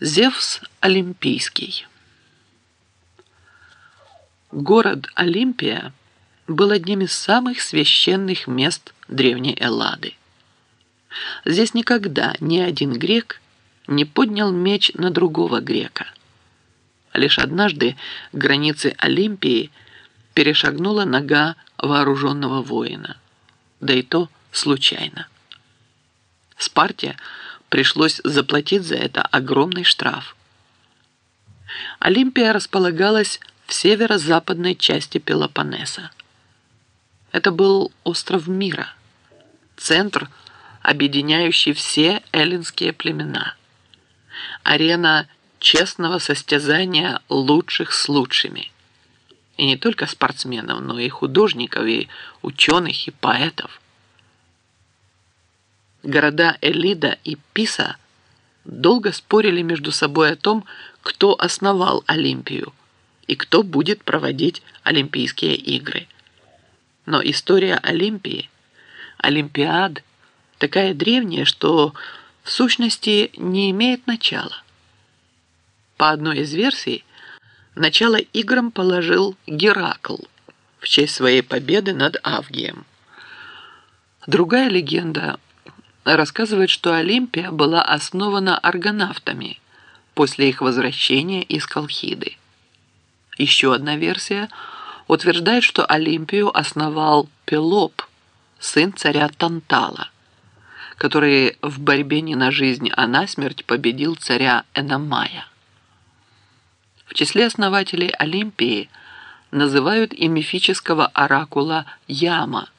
Зевс Олимпийский Город Олимпия был одним из самых священных мест древней Эллады. Здесь никогда ни один грек не поднял меч на другого грека. Лишь однажды границы Олимпии перешагнула нога вооруженного воина, да и то случайно. Спарте – пришлось заплатить за это огромный штраф. Олимпия располагалась в северо-западной части Пелопоннеса. Это был остров мира, центр, объединяющий все эллинские племена, арена честного состязания лучших с лучшими. И не только спортсменов, но и художников, и ученых, и поэтов – города Элида и Писа долго спорили между собой о том, кто основал Олимпию и кто будет проводить Олимпийские игры. Но история Олимпии, Олимпиад, такая древняя, что в сущности не имеет начала. По одной из версий, начало играм положил Геракл в честь своей победы над Авгием. Другая легенда рассказывает, что Олимпия была основана аргонавтами после их возвращения из Колхиды. Еще одна версия утверждает, что Олимпию основал Пелоп, сын царя Тантала, который в борьбе не на жизнь, а на смерть победил царя Эномая. В числе основателей Олимпии называют и мифического оракула Яма –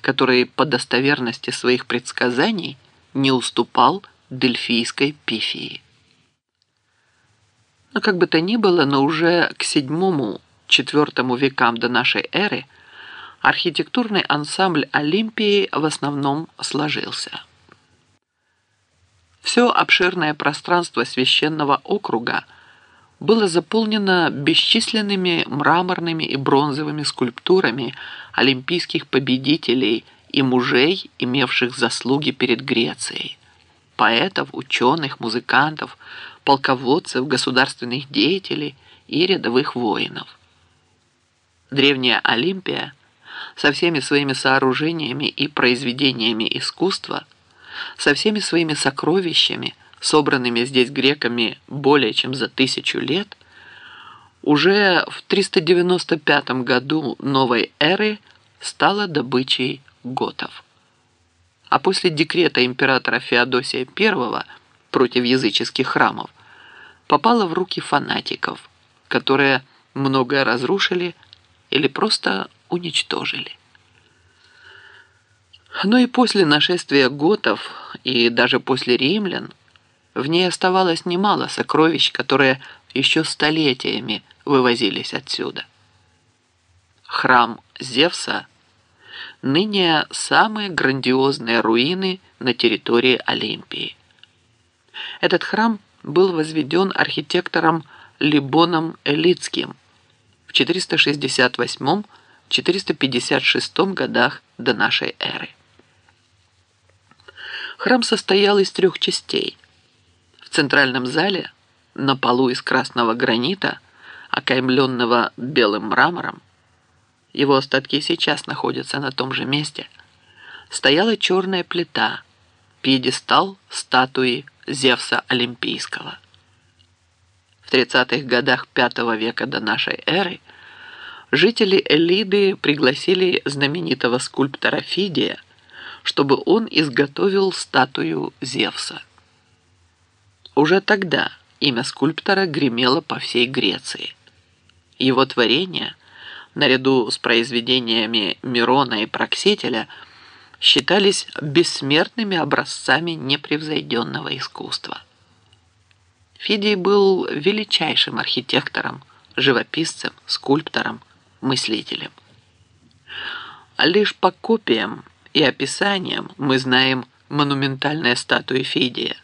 который по достоверности своих предсказаний не уступал дельфийской пифии. Но как бы то ни было, но уже к VII-IV векам до нашей эры архитектурный ансамбль Олимпии в основном сложился. Все обширное пространство священного округа было заполнено бесчисленными мраморными и бронзовыми скульптурами олимпийских победителей и мужей, имевших заслуги перед Грецией, поэтов, ученых, музыкантов, полководцев, государственных деятелей и рядовых воинов. Древняя Олимпия со всеми своими сооружениями и произведениями искусства, со всеми своими сокровищами, собранными здесь греками более чем за тысячу лет, уже в 395 году новой эры стала добычей готов. А после декрета императора Феодосия I против языческих храмов попала в руки фанатиков, которые многое разрушили или просто уничтожили. Но и после нашествия готов, и даже после римлян, в ней оставалось немало сокровищ, которые еще столетиями вывозились отсюда. Храм Зевса ныне самые грандиозные руины на территории Олимпии. Этот храм был возведен архитектором Либоном Элицким в 468-456 годах до нашей эры. Храм состоял из трех частей. В центральном зале, на полу из красного гранита, окаймленного белым мрамором, его остатки сейчас находятся на том же месте, стояла черная плита, пьедестал статуи Зевса Олимпийского. В 30-х годах V века до нашей эры жители Элиды пригласили знаменитого скульптора Фидия, чтобы он изготовил статую Зевса. Уже тогда имя скульптора гремело по всей Греции. Его творения – наряду с произведениями Мирона и Проксителя, считались бессмертными образцами непревзойденного искусства. Фидий был величайшим архитектором, живописцем, скульптором, мыслителем. А лишь по копиям и описаниям мы знаем монументальные статуи Фидия.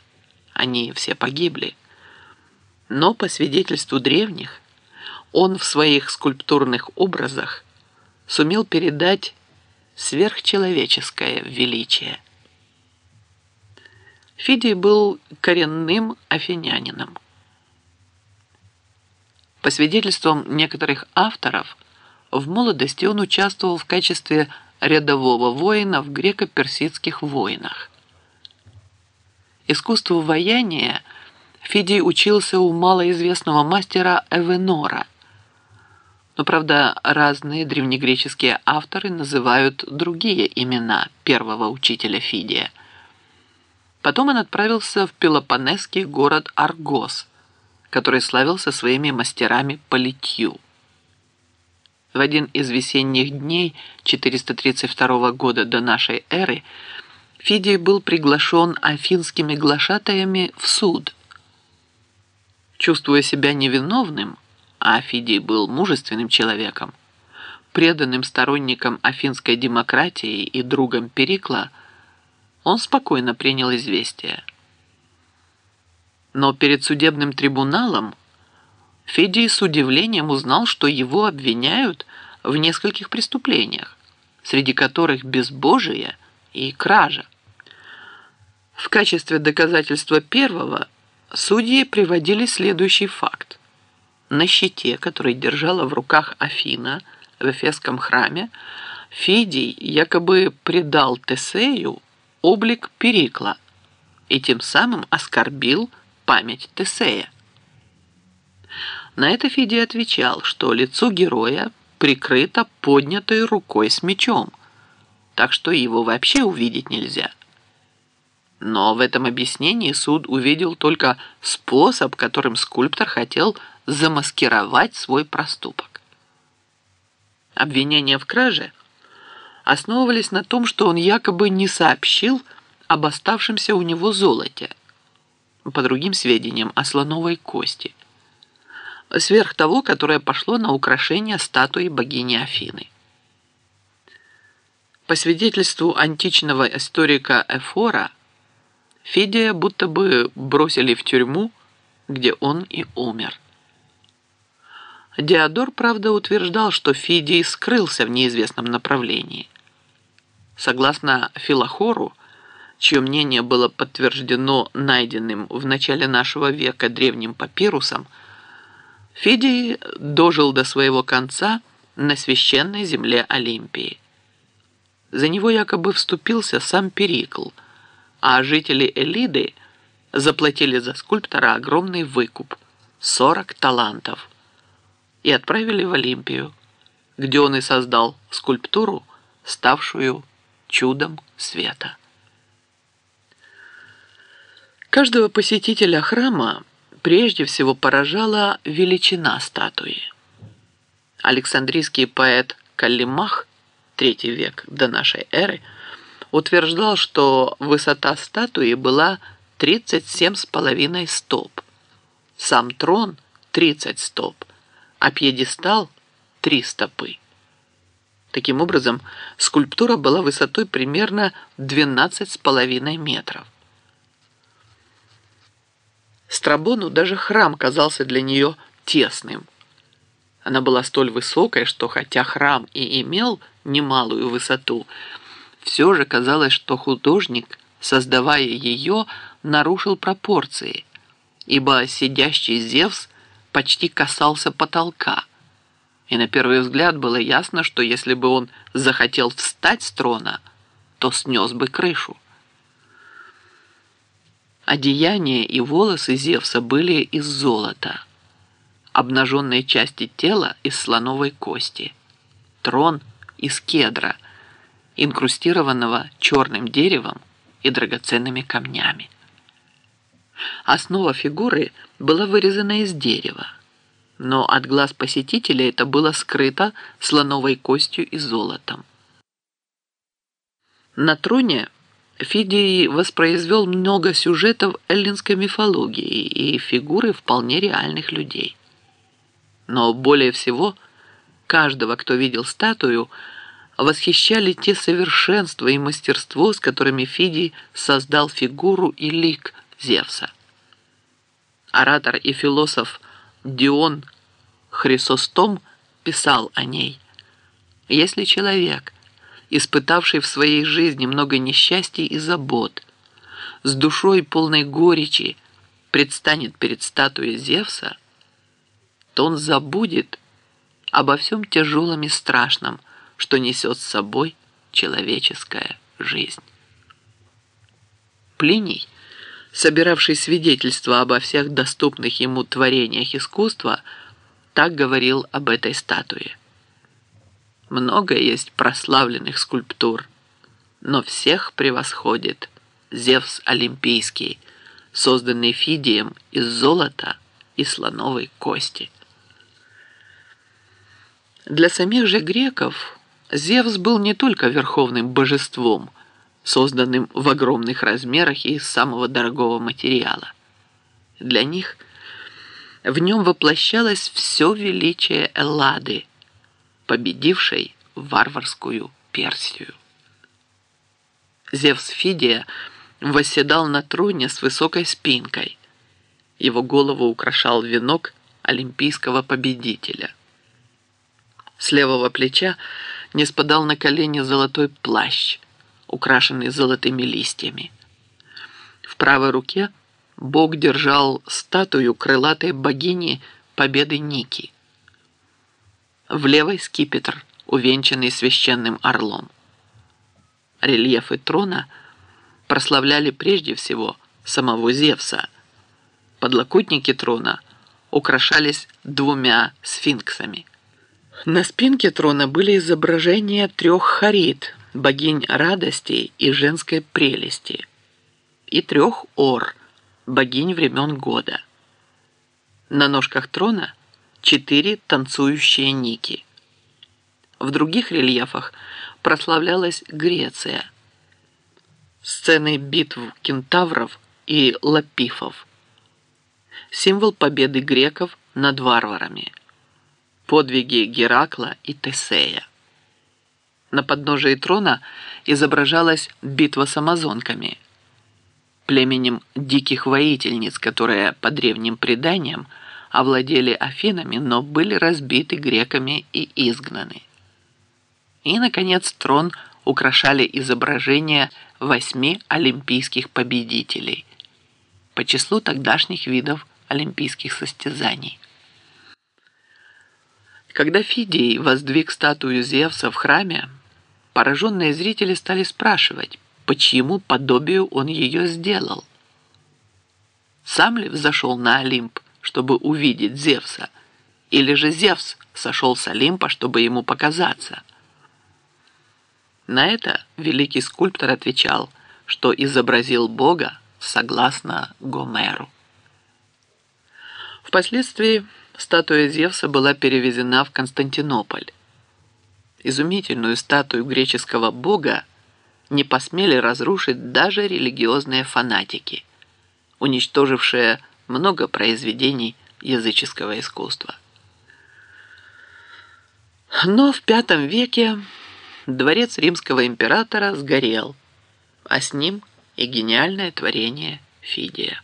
Они все погибли. Но по свидетельству древних, он в своих скульптурных образах сумел передать сверхчеловеческое величие. Фидий был коренным афинянином. По свидетельствам некоторых авторов, в молодости он участвовал в качестве рядового воина в греко-персидских войнах. Искусству вояния Фидий учился у малоизвестного мастера Эвенора. Но, правда, разные древнегреческие авторы называют другие имена первого учителя Фидия. Потом он отправился в Пелопонесский город Аргос, который славился своими мастерами по литью. В один из весенних дней 432 года до нашей эры Фидий был приглашен афинскими глашатаями в суд. Чувствуя себя невиновным, а Фидий был мужественным человеком, преданным сторонником афинской демократии и другом Перикла, он спокойно принял известие. Но перед судебным трибуналом Фидий с удивлением узнал, что его обвиняют в нескольких преступлениях, среди которых безбожие и кража. В качестве доказательства первого судьи приводили следующий факт. На щите, который держала в руках Афина в Эфесском храме, Фидий якобы придал Тесею облик Перикла и тем самым оскорбил память Тесея. На это Фидий отвечал, что лицо героя прикрыто поднятой рукой с мечом, так что его вообще увидеть нельзя. Но в этом объяснении суд увидел только способ, которым скульптор хотел замаскировать свой проступок. Обвинения в краже основывались на том, что он якобы не сообщил об оставшемся у него золоте, по другим сведениям о слоновой кости, сверх того, которое пошло на украшение статуи богини Афины. По свидетельству античного историка Эфора, Фидия будто бы бросили в тюрьму, где он и умер. Диодор, правда, утверждал, что Фидий скрылся в неизвестном направлении. Согласно Филохору, чье мнение было подтверждено найденным в начале нашего века древним папирусом, Фидий дожил до своего конца на священной земле Олимпии. За него якобы вступился сам Перикл – а жители Элиды заплатили за скульптора огромный выкуп – 40 талантов и отправили в Олимпию, где он и создал скульптуру, ставшую чудом света. Каждого посетителя храма прежде всего поражала величина статуи. Александрийский поэт Каллимах, третий век до нашей эры – утверждал, что высота статуи была 37,5 стоп, сам трон 30 стоп, а пьедестал 3 стопы. Таким образом, скульптура была высотой примерно 12,5 метров. Страбону даже храм казался для нее тесным. Она была столь высокой, что хотя храм и имел немалую высоту, все же казалось, что художник, создавая ее, нарушил пропорции, ибо сидящий Зевс почти касался потолка. И на первый взгляд было ясно, что если бы он захотел встать с трона, то снес бы крышу. Одеяние и волосы Зевса были из золота, обнаженные части тела из слоновой кости, трон из кедра – инкрустированного черным деревом и драгоценными камнями. Основа фигуры была вырезана из дерева, но от глаз посетителя это было скрыто слоновой костью и золотом. На троне Фидий воспроизвел много сюжетов эллинской мифологии и фигуры вполне реальных людей. Но более всего, каждого, кто видел статую, восхищали те совершенства и мастерство, с которыми Фидий создал фигуру и лик Зевса. Оратор и философ Дион Хрисостом писал о ней. Если человек, испытавший в своей жизни много несчастий и забот, с душой полной горечи предстанет перед статуей Зевса, то он забудет обо всем тяжелом и страшном, что несет с собой человеческая жизнь. Плиний, собиравший свидетельства обо всех доступных ему творениях искусства, так говорил об этой статуе. Много есть прославленных скульптур, но всех превосходит Зевс Олимпийский, созданный Фидием из золота и слоновой кости. Для самих же греков Зевс был не только верховным божеством, созданным в огромных размерах и из самого дорогого материала. Для них в нем воплощалось все величие Эллады, победившей варварскую Персию. Зевс Фидия восседал на троне с высокой спинкой. Его голову украшал венок олимпийского победителя. С левого плеча не спадал на колени золотой плащ, украшенный золотыми листьями. В правой руке Бог держал статую крылатой богини Победы Ники. В левой скипетр, увенчанный священным орлом. Рельефы трона прославляли прежде всего самого Зевса. Подлокотники трона украшались двумя сфинксами – на спинке трона были изображения трех харит, богинь радости и женской прелести, и трех ор, богинь времен года. На ножках трона четыре танцующие ники. В других рельефах прославлялась Греция. Сцены битв кентавров и лапифов. Символ победы греков над варварами – подвиги Геракла и Тесея. На подножии трона изображалась битва с амазонками, племенем диких воительниц, которые по древним преданиям овладели Афинами, но были разбиты греками и изгнаны. И, наконец, трон украшали изображения восьми олимпийских победителей по числу тогдашних видов олимпийских состязаний. Когда Фидий воздвиг статую Зевса в храме, пораженные зрители стали спрашивать, почему подобию он ее сделал. Сам ли взошел на Олимп, чтобы увидеть Зевса, или же Зевс сошел с Олимпа, чтобы ему показаться? На это великий скульптор отвечал, что изобразил Бога согласно Гомеру. Впоследствии статуя Зевса была перевезена в Константинополь. Изумительную статую греческого бога не посмели разрушить даже религиозные фанатики, уничтожившие много произведений языческого искусства. Но в V веке дворец римского императора сгорел, а с ним и гениальное творение Фидия.